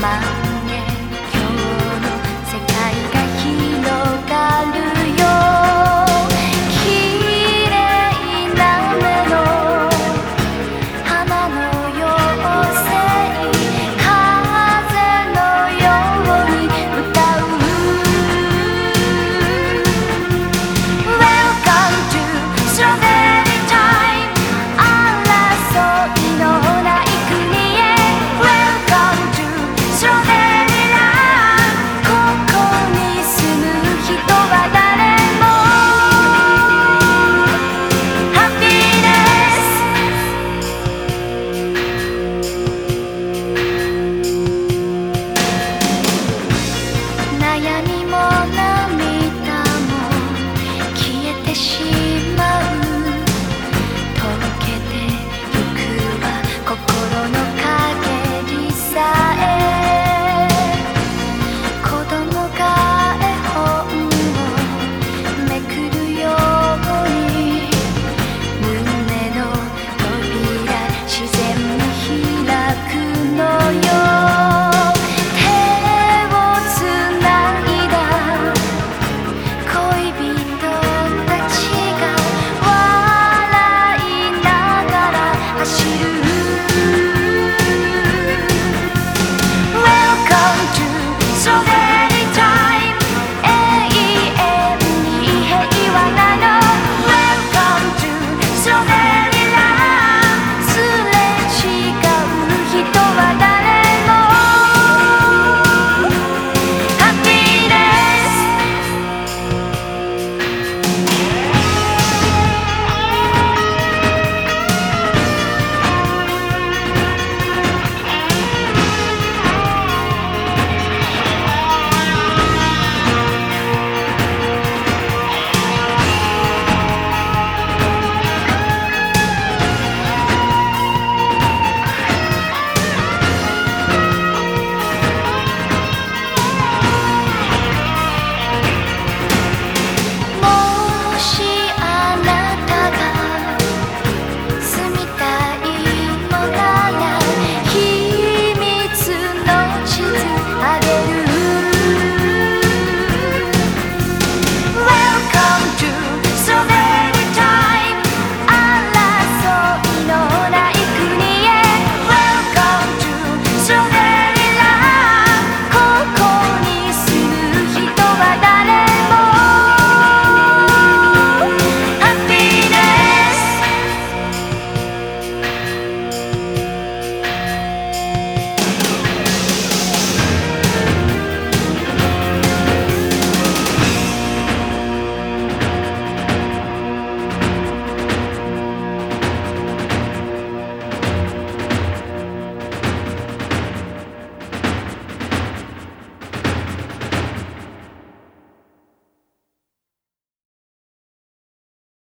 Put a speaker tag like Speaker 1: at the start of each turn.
Speaker 1: 吗？